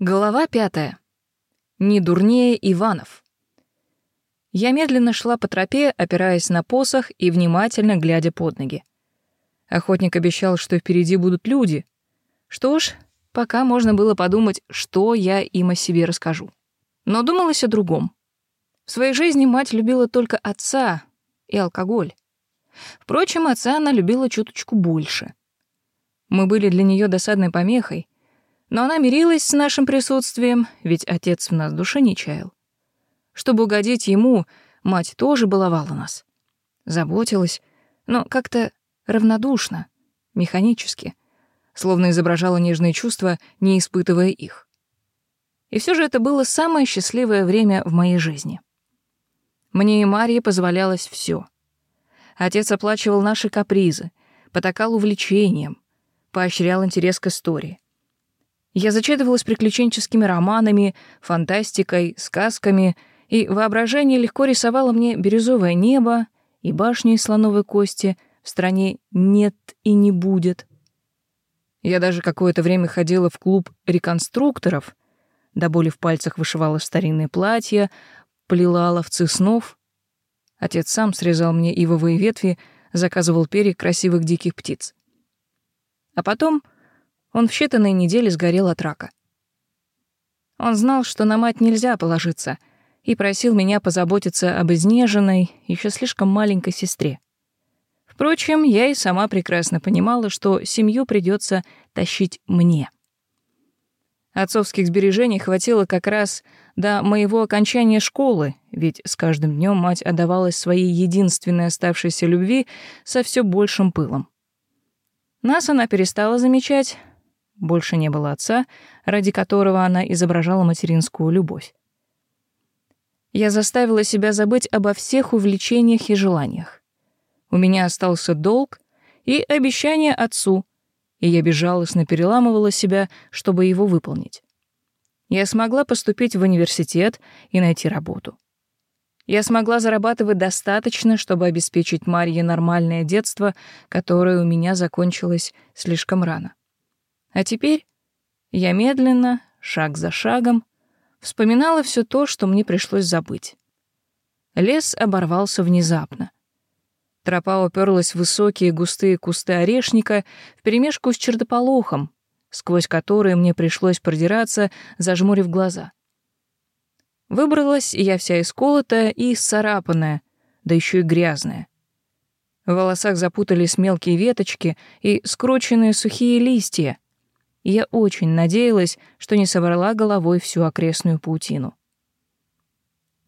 Глава пятая. Не дурнее Иванов. Я медленно шла по тропе, опираясь на посох и внимательно глядя под ноги. Охотник обещал, что впереди будут люди. Что ж, пока можно было подумать, что я им о себе расскажу. Но думалось о другом. В своей жизни мать любила только отца и алкоголь. Впрочем, отца она любила чуточку больше. Мы были для нее досадной помехой — но она мирилась с нашим присутствием, ведь отец в нас души не чаял. Чтобы угодить ему, мать тоже баловала нас. Заботилась, но как-то равнодушно, механически, словно изображала нежные чувства, не испытывая их. И все же это было самое счастливое время в моей жизни. Мне и Марье позволялось все. Отец оплачивал наши капризы, потакал увлечением, поощрял интерес к истории — я зачитывалась приключенческими романами, фантастикой, сказками, и воображение легко рисовало мне бирюзовое небо и башни из слоновой кости в стране «нет и не будет». Я даже какое-то время ходила в клуб реконструкторов, до боли в пальцах вышивала старинные платья, плела ловцы снов. Отец сам срезал мне ивовые ветви, заказывал перья красивых диких птиц. А потом он в считанные недели сгорел от рака. Он знал, что на мать нельзя положиться, и просил меня позаботиться об изнеженной, еще слишком маленькой сестре. Впрочем, я и сама прекрасно понимала, что семью придется тащить мне. Отцовских сбережений хватило как раз до моего окончания школы, ведь с каждым днем мать отдавалась своей единственной оставшейся любви со все большим пылом. Нас она перестала замечать, больше не было отца, ради которого она изображала материнскую любовь. Я заставила себя забыть обо всех увлечениях и желаниях. У меня остался долг и обещание отцу, и я безжалостно переламывала себя, чтобы его выполнить. Я смогла поступить в университет и найти работу. Я смогла зарабатывать достаточно, чтобы обеспечить Марье нормальное детство, которое у меня закончилось слишком рано. А теперь я медленно, шаг за шагом, вспоминала все то, что мне пришлось забыть. Лес оборвался внезапно. Тропа уперлась в высокие густые кусты орешника вперемешку с чердополохом, сквозь которые мне пришлось продираться, зажмурив глаза. Выбралась я вся исколотая и исцарапанная, да еще и грязная. В волосах запутались мелкие веточки и скрученные сухие листья — я очень надеялась, что не собрала головой всю окрестную паутину.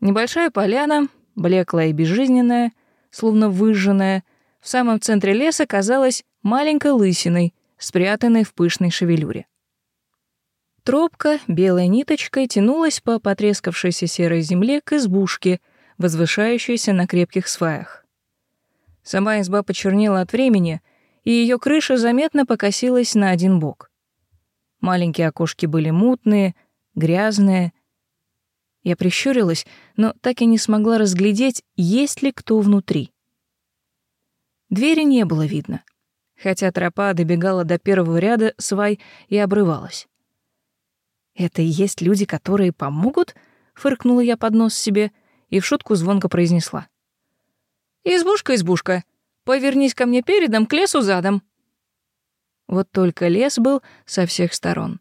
Небольшая поляна, блеклая и безжизненная, словно выжженная, в самом центре леса казалась маленькой лысиной, спрятанной в пышной шевелюре. Тропка белой ниточкой тянулась по потрескавшейся серой земле к избушке, возвышающейся на крепких сваях. Сама изба почернела от времени, и ее крыша заметно покосилась на один бок. Маленькие окошки были мутные, грязные. Я прищурилась, но так и не смогла разглядеть, есть ли кто внутри. Двери не было видно, хотя тропа добегала до первого ряда свай и обрывалась. «Это и есть люди, которые помогут?» — фыркнула я под нос себе и в шутку звонко произнесла. «Избушка, избушка, повернись ко мне передом, к лесу задом». Вот только лес был со всех сторон.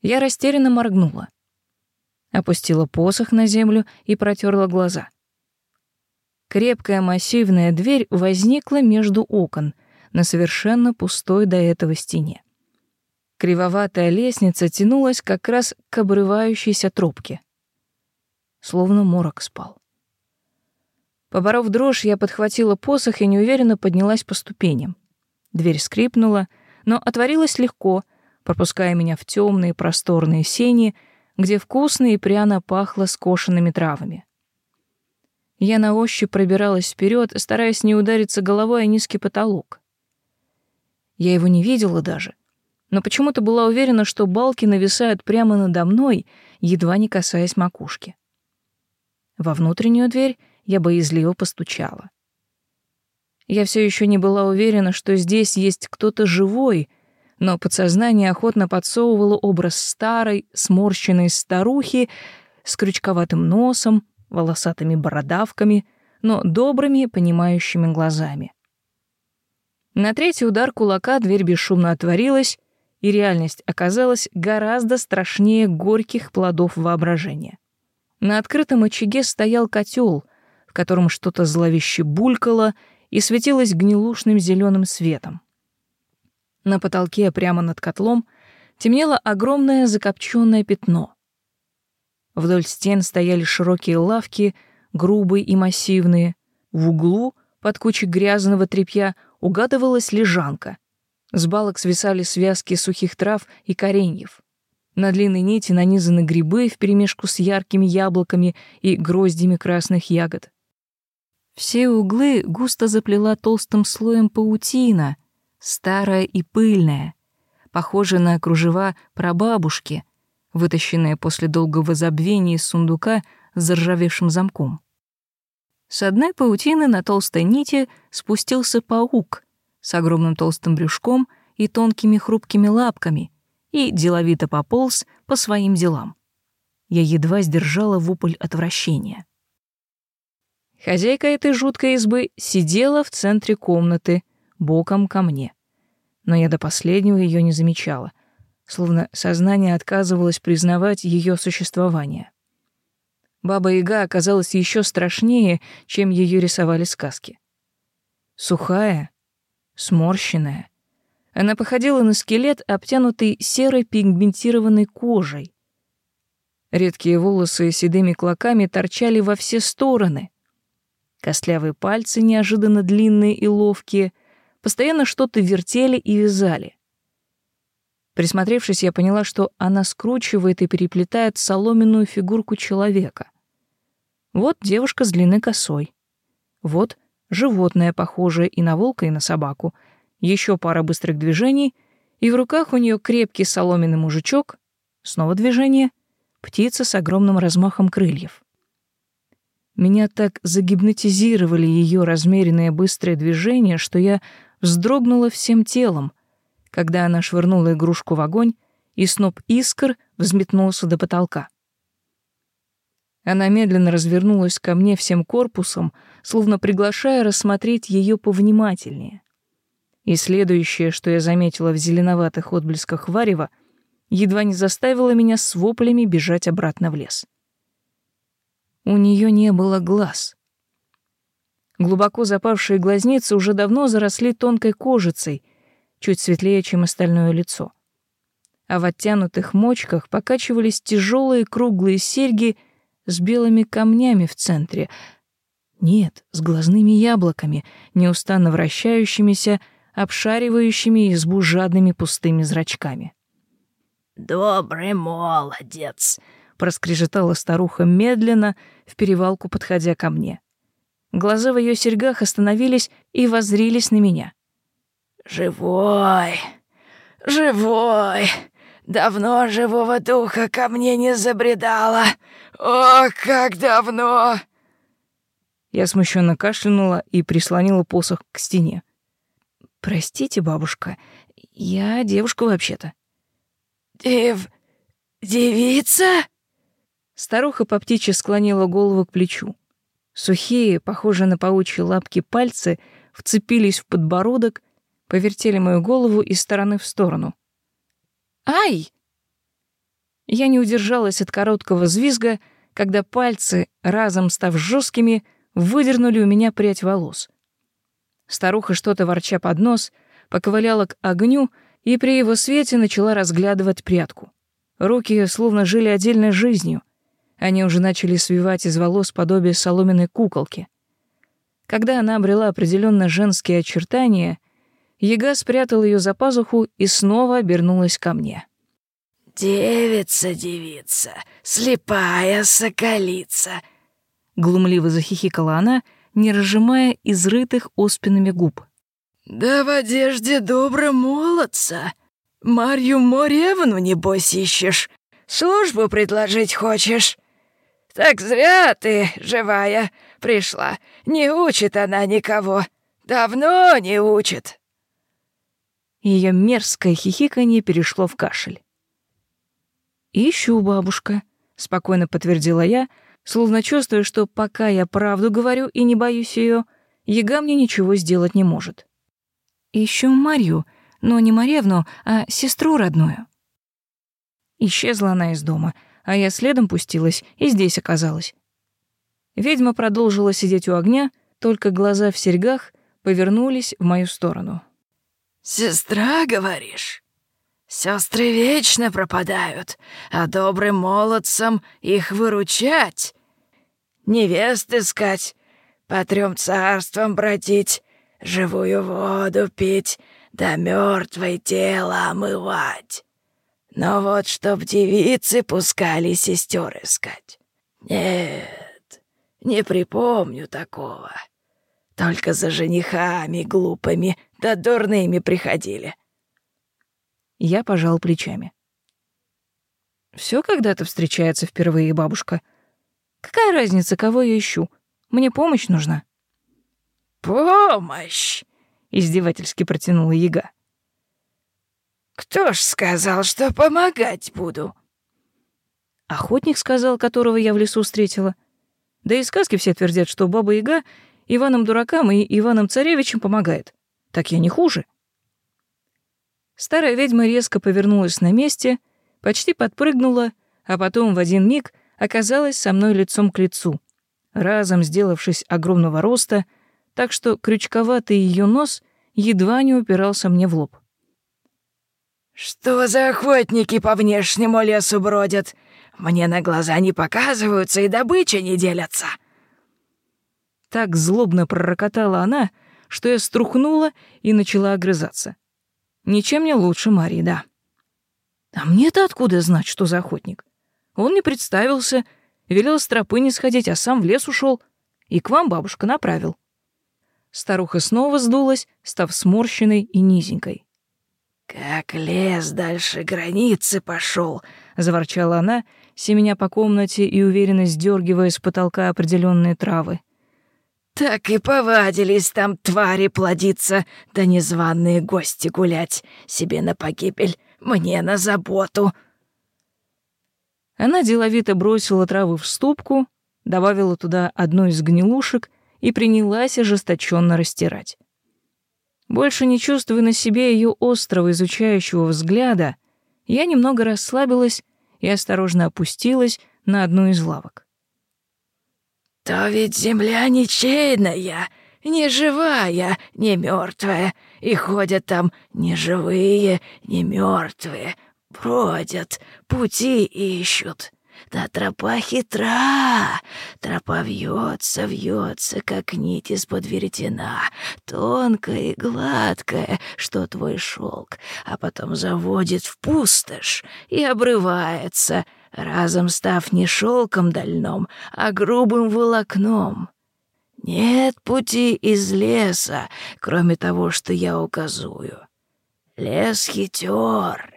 Я растерянно моргнула. Опустила посох на землю и протерла глаза. Крепкая массивная дверь возникла между окон на совершенно пустой до этого стене. Кривоватая лестница тянулась как раз к обрывающейся трубке. Словно морок спал. Поборов дрожь, я подхватила посох и неуверенно поднялась по ступеням. Дверь скрипнула, но отворилась легко, пропуская меня в темные просторные сени, где вкусно и пряно пахло скошенными травами. Я на ощупь пробиралась вперед, стараясь не удариться головой о низкий потолок. Я его не видела даже, но почему-то была уверена, что балки нависают прямо надо мной, едва не касаясь макушки. Во внутреннюю дверь я боязливо постучала. Я все еще не была уверена, что здесь есть кто-то живой, но подсознание охотно подсовывало образ старой, сморщенной старухи с крючковатым носом, волосатыми бородавками, но добрыми, понимающими глазами. На третий удар кулака дверь бесшумно отворилась, и реальность оказалась гораздо страшнее горьких плодов воображения. На открытом очаге стоял котел, в котором что-то зловеще булькало и светилось гнилушным зеленым светом. На потолке прямо над котлом темнело огромное закопченное пятно. Вдоль стен стояли широкие лавки, грубые и массивные. В углу, под кучей грязного тряпья, угадывалась лежанка. С балок свисали связки сухих трав и кореньев. На длинной нити нанизаны грибы вперемешку с яркими яблоками и гроздями красных ягод. Все углы густо заплела толстым слоем паутина, старая и пыльная, похожая на кружева прабабушки, вытащенная после долгого забвения из сундука с заржавевшим замком. С одной паутины на толстой нити спустился паук с огромным толстым брюшком и тонкими хрупкими лапками — и деловито пополз по своим делам. Я едва сдержала вопль отвращения. Хозяйка этой жуткой избы сидела в центре комнаты, боком ко мне. Но я до последнего ее не замечала, словно сознание отказывалось признавать ее существование. Баба-яга оказалась еще страшнее, чем ее рисовали сказки. Сухая, сморщенная, она походила на скелет, обтянутый серой пигментированной кожей. Редкие волосы седыми клоками торчали во все стороны. Костлявые пальцы, неожиданно длинные и ловкие, постоянно что-то вертели и вязали. Присмотревшись, я поняла, что она скручивает и переплетает соломенную фигурку человека. Вот девушка с длинной косой. Вот животное, похожее и на волка, и на собаку — еще пара быстрых движений, и в руках у нее крепкий соломенный мужичок, снова движение, птица с огромным размахом крыльев. Меня так загипнотизировали ее размеренные быстрые движения, что я вздрогнула всем телом, когда она швырнула игрушку в огонь, и сноп искр взметнулся до потолка. Она медленно развернулась ко мне всем корпусом, словно приглашая рассмотреть ее повнимательнее. И следующее, что я заметила в зеленоватых отблесках варева, едва не заставило меня с воплями бежать обратно в лес. У нее не было глаз. Глубоко запавшие глазницы уже давно заросли тонкой кожицей, чуть светлее, чем остальное лицо. А в оттянутых мочках покачивались тяжелые круглые серьги с белыми камнями в центре. Нет, с глазными яблоками, неустанно вращающимися, обшаривающими избу жадными пустыми зрачками. «Добрый молодец!» — проскрежетала старуха медленно, в перевалку подходя ко мне. Глаза в ее серьгах остановились и воззрились на меня. «Живой! Живой! Давно живого духа ко мне не забредала! О, как давно!» Я смущенно кашлянула и прислонила посох к стене. «Простите, бабушка, я девушка вообще-то». «Дев... девица?» Старуха по птичьи склонила голову к плечу. Сухие, похожие на паучьи лапки пальцы вцепились в подбородок, повертели мою голову из стороны в сторону. «Ай!» Я не удержалась от короткого взвизга, когда пальцы, разом став жесткими, выдернули у меня прядь волос. Старуха, что-то ворча под нос, поковыляла к огню и при его свете начала разглядывать прядку. Руки словно жили отдельной жизнью. Они уже начали свивать из волос подобие соломенной куколки. Когда она обрела определенно женские очертания, Яга спрятал ее за пазуху и снова обернулась ко мне. «Девица, девица, слепая соколица!» Глумливо захихикала она — не разжимая изрытых оспинами губ. «Да в одежде добра молодца. Марью Моревну, небось, ищешь. Службу предложить хочешь? Так зря ты, живая, пришла. Не учит она никого. Давно не учит». Ее мерзкое хихиканье перешло в кашель. «Ищу, бабушка», — спокойно подтвердила я, словно чувствуя, что пока я правду говорю и не боюсь ее, яга мне ничего сделать не может. «Ищу Марью, но не Маревну, а сестру родную». Исчезла она из дома, а я следом пустилась и здесь оказалась. Ведьма продолжила сидеть у огня, только глаза в серьгах повернулись в мою сторону. «Сестра, говоришь? Сестры вечно пропадают, а добрым молодцам их выручать. Невест искать, по трем царствам бродить, живую воду пить, да мертвое тело омывать. Но вот чтоб девицы пускали сестер искать. Нет, не припомню такого. Только за женихами глупыми да дурными приходили. Я пожал плечами. Все когда-то встречается впервые, бабушка. Какая разница, кого я ищу? Мне помощь нужна. Помощь, издевательски протянула Яга. Кто ж сказал, что помогать буду? Охотник сказал, которого я в лесу встретила. Да и сказки все твердят, что баба Яга Иванам дуракам и Иванам царевичам помогает. Так я не хуже. Старая ведьма резко повернулась на месте, почти подпрыгнула, а потом в один миг оказалась со мной лицом к лицу, разом сделавшись огромного роста, так что крючковатый ее нос едва не упирался мне в лоб. «Что за охотники по внешнему лесу бродят? Мне на глаза не показываются и добыча не делятся!» Так злобно пророкотала она, что я струхнула и начала огрызаться. Ничем не лучше Марии, да. А мне-то откуда знать, что за охотник? Он не представился, велел с тропы не сходить, а сам в лес ушел и к вам бабушка направил. Старуха снова сдулась, став сморщенной и низенькой. «Как лес дальше границы пошел, заворчала она, семеня по комнате и уверенно сдергивая с потолка определенные травы. Так и повадились там твари плодиться, да незваные гости гулять. Себе на погибель, мне на заботу. Она деловито бросила травы в ступку, добавила туда одну из гнилушек и принялась ожесточенно растирать. Больше не чувствуя на себе ее острого изучающего взгляда, я немного расслабилась и осторожно опустилась на одну из лавок. «То ведь земля ничейная, не живая, не мертвая, и ходят там не живые, не мертвые, бродят, пути ищут. Да тропа хитра, тропа вьется, вьется, как нить из-под веретена, тонкая и гладкая, что твой шелк, а потом заводит в пустошь и обрывается, разом став не шелком дальном, а грубым волокном. Нет пути из леса, кроме того, что я указую. Лес хитер,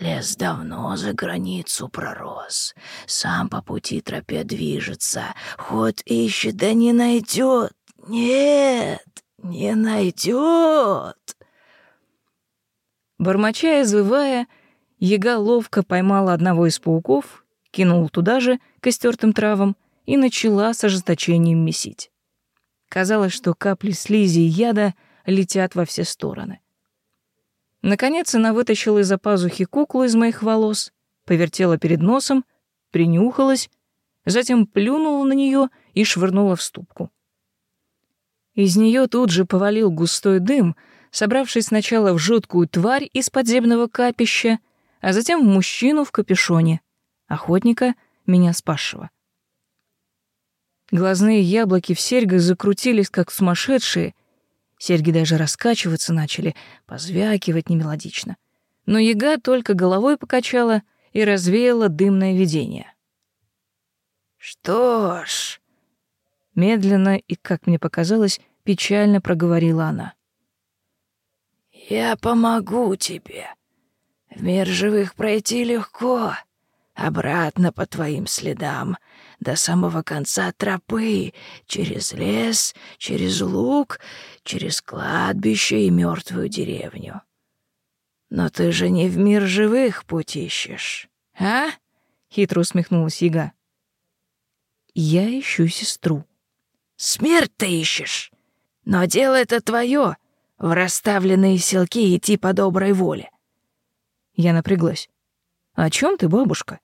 лес давно за границу пророс, сам по пути тропе движется, ход ищет, да не найдет. Нет, не найдет. Бормоча и звывая, Яга ловко поймала одного из пауков, кинула туда же, к истертым травам, и начала с ожесточением месить. Казалось, что капли слизи и яда летят во все стороны. Наконец она вытащила из-за пазухи куклу из моих волос, повертела перед носом, принюхалась, затем плюнула на нее и швырнула в ступку. Из нее тут же повалил густой дым, собравшись сначала в жуткую тварь из подземного капища, а затем в мужчину в капюшоне, охотника, меня спасшего. Глазные яблоки в серьгах закрутились, как сумасшедшие. Серьги даже раскачиваться начали, позвякивать немелодично. Но яга только головой покачала и развеяла дымное видение. «Что ж...» Медленно и, как мне показалось, печально проговорила она. «Я помогу тебе. В мир живых пройти легко, обратно по твоим следам, до самого конца тропы, через лес, через луг, через кладбище и мертвую деревню. Но ты же не в мир живых путь ищешь, а?» — хитро усмехнулась яга. «Я ищу сестру». «Смерть ты ищешь, но дело это твое, в расставленные селки идти по доброй воле». Я напряглась. «О чем ты, бабушка?»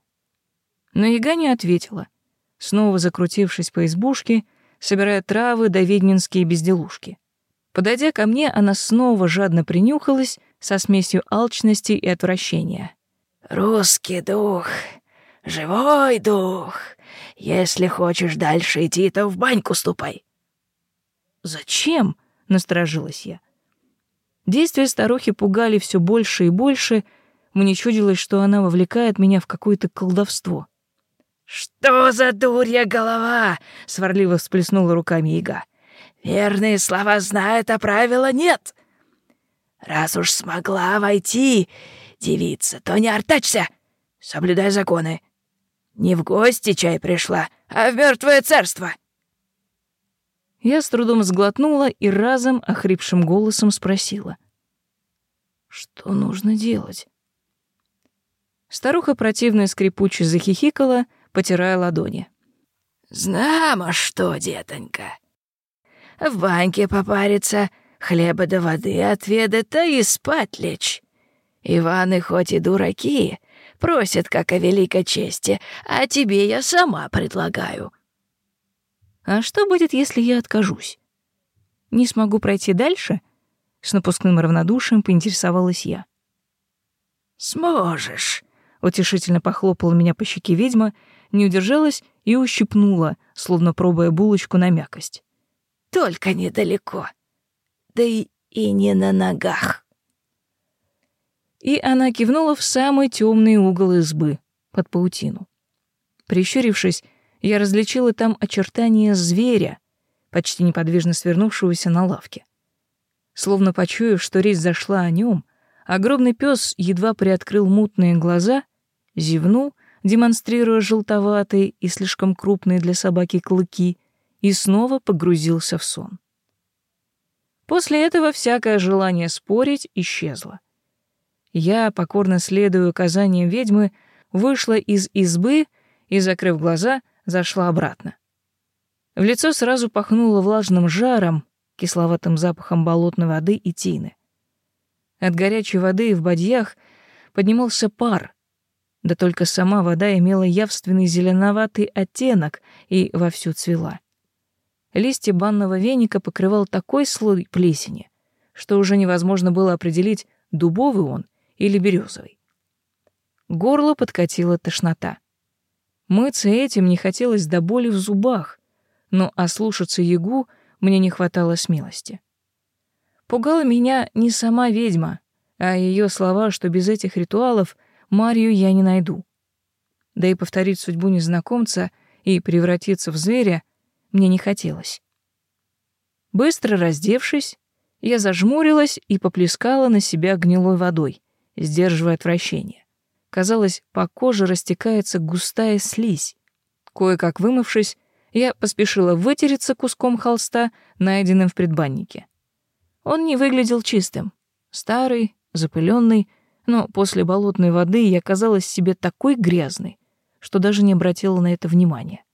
Но яга не ответила, снова закрутившись по избушке, собирая травы да ведьминские безделушки. Подойдя ко мне, она снова жадно принюхалась со смесью алчности и отвращения. «Русский дух, живой дух. Если хочешь дальше идти, то в баньку ступай». «Зачем?» — насторожилась я. Действия старухи пугали все больше и больше, мне чудилось, что она вовлекает меня в какое-то колдовство. «Что за дурья голова?» — сварливо всплеснула руками яга. «Верные слова знает, а правила нет. Раз уж смогла войти, девица, то не артачься, соблюдай законы. Не в гости чай пришла, а в мертвое царство». Я с трудом сглотнула и разом охрипшим голосом спросила. «Что нужно делать?» Старуха противно скрипуче захихикала, потирая ладони. «Знамо что, детонька. В баньке попариться, хлеба до воды отведать, а и спать лечь. Иваны хоть и дураки, просят как о великой чести, а тебе я сама предлагаю». «А что будет, если я откажусь? Не смогу пройти дальше?» С напускным равнодушием поинтересовалась я. «Сможешь», — утешительно похлопала меня по щеке ведьма не удержалась и ущипнула, словно пробуя булочку на мякость. «Только недалеко. Да и, и не на ногах». И она кивнула в самый темный угол избы, под паутину. Прищурившись, я различила там очертания зверя, почти неподвижно свернувшегося на лавке. Словно почуяв, что речь зашла о нем, огромный пес едва приоткрыл мутные глаза, зевнул демонстрируя желтоватые и слишком крупные для собаки клыки, и снова погрузился в сон. После этого всякое желание спорить исчезло. Я, покорно следуя указаниям ведьмы, вышла из избы и, закрыв глаза, зашла обратно. В лицо сразу пахнуло влажным жаром, кисловатым запахом болотной воды и тины. От горячей воды в бадьях поднимался пар, да только сама вода имела явственный зеленоватый оттенок и вовсю цвела. Листья банного веника покрывал такой слой плесени, что уже невозможно было определить, дубовый он или березовый. Горло подкатила тошнота. Мыться этим не хотелось до боли в зубах, но ослушаться ягу мне не хватало смелости. Пугала меня не сама ведьма, а ее слова, что без этих ритуалов Марию я не найду. Да и повторить судьбу незнакомца и превратиться в зверя мне не хотелось. Быстро раздевшись, я зажмурилась и поплескала на себя гнилой водой, сдерживая отвращение. Казалось, по коже растекается густая слизь. Кое-как вымывшись, я поспешила вытереться куском холста, найденным в предбаннике. Он не выглядел чистым. Старый, запыленный, но после болотной воды я казалась себе такой грязной, что даже не обратила на это внимания.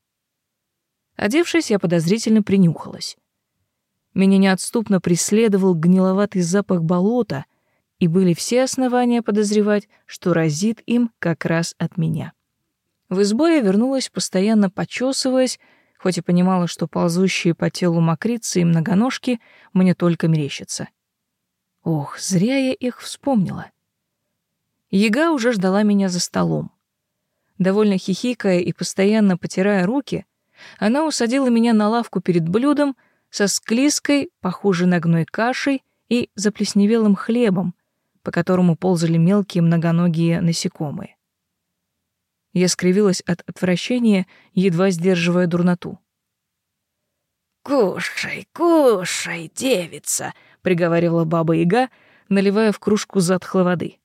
Одевшись, я подозрительно принюхалась. Меня неотступно преследовал гниловатый запах болота, и были все основания подозревать, что разит им как раз от меня. В избу я вернулась, постоянно почесываясь, хоть и понимала, что ползущие по телу мокрицы и многоножки мне только мерещатся. Ох, зря я их вспомнила. Яга уже ждала меня за столом. Довольно хихикая и постоянно потирая руки, она усадила меня на лавку перед блюдом со склизкой, похожей на гной кашей и заплесневелым хлебом, по которому ползали мелкие многоногие насекомые. Я скривилась от отвращения, едва сдерживая дурноту. «Кушай, кушай, девица!» — приговаривала баба-яга, наливая в кружку затхлой воды.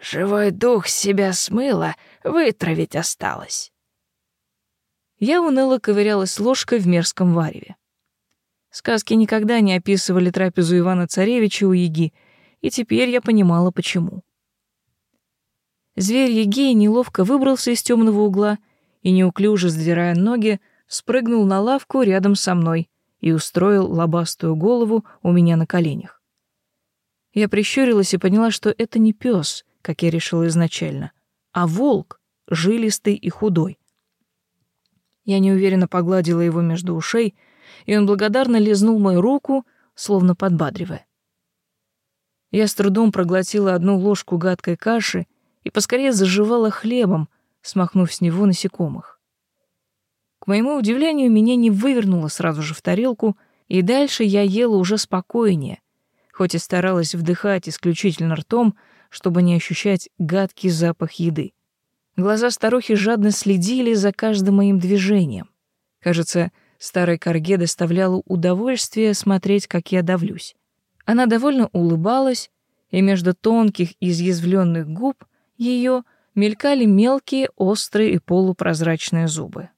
Живой дух себя смыло, вытравить осталось. Я уныло ковырялась ложкой в мерзком вареве. Сказки никогда не описывали трапезу Ивана Царевича у Яги, и теперь я понимала, почему. Зверь Егей неловко выбрался из темного угла и, неуклюже сдвирая ноги, спрыгнул на лавку рядом со мной и устроил лобастую голову у меня на коленях. Я прищурилась и поняла, что это не пес, как я решила изначально, а волк, жилистый и худой. Я неуверенно погладила его между ушей, и он благодарно лизнул мою руку, словно подбадривая. Я с трудом проглотила одну ложку гадкой каши и поскорее заживала хлебом, смахнув с него насекомых. К моему удивлению, меня не вывернуло сразу же в тарелку, и дальше я ела уже спокойнее, хоть и старалась вдыхать исключительно ртом, чтобы не ощущать гадкий запах еды. Глаза старухи жадно следили за каждым моим движением. Кажется, старой корге доставляло удовольствие смотреть, как я давлюсь. Она довольно улыбалась, и между тонких изъязвленных губ ее мелькали мелкие, острые и полупрозрачные зубы.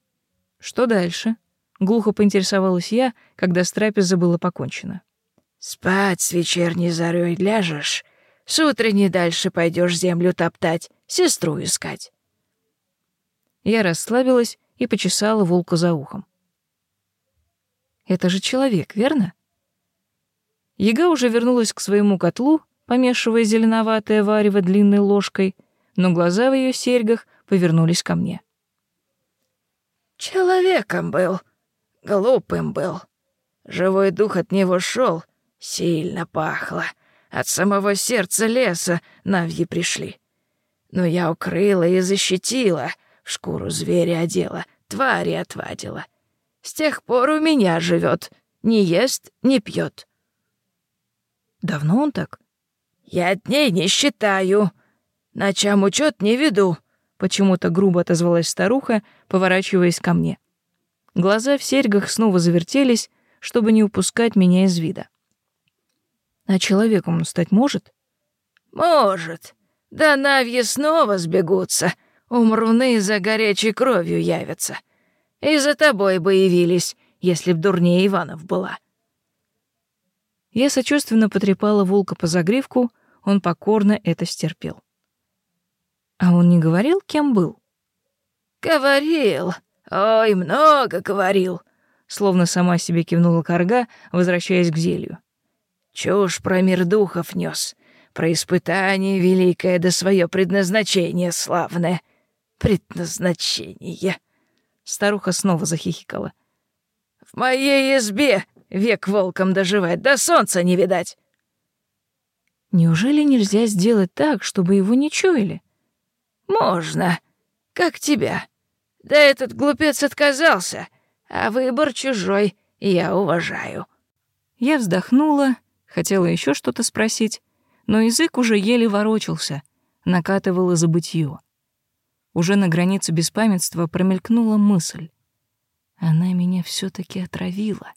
Что дальше? Глухо поинтересовалась я, когда с трапезой было покончено. Спать с вечерней зарей ляжешь, с утренней дальше пойдешь землю топтать, сестру искать. Я расслабилась и почесала волка за ухом. Это же человек, верно? Яга уже вернулась к своему котлу, помешивая зеленоватое варево длинной ложкой, но глаза в ее серьгах повернулись ко мне. Человеком был, глупым был. Живой дух от него шел, сильно пахло. От самого сердца леса навьи пришли. Но я укрыла и защитила, шкуру зверя одела, твари отвадила. С тех пор у меня живет, не ест, не пьет. Давно он так? Я дней не считаю. Ночам учет не веду. Почему-то грубо отозвалась старуха, поворачиваясь ко мне. Глаза в серьгах снова завертелись, чтобы не упускать меня из вида. А человеком он стать может? Может. Да навьи снова сбегутся. Умруны за горячей кровью явятся. И за тобой бы явились, если б дурнее Иванов была. Я сочувственно потрепала волка по загривку, он покорно это стерпел. А он не говорил, кем был? Говорил. Ой, много говорил. Словно сама себе кивнула корга, возвращаясь к зелью. Чушь про мир духов нес, про испытание великое да свое предназначение славное. Предназначение. Старуха снова захихикала. В моей избе век волком доживать, да солнца не видать. Неужели нельзя сделать так, чтобы его не чуяли? «Можно. Как тебя. Да этот глупец отказался, а выбор чужой я уважаю». Я вздохнула, хотела еще что-то спросить, но язык уже еле ворочался, накатывало забытье. Уже на границе беспамятства промелькнула мысль. Она меня все таки отравила.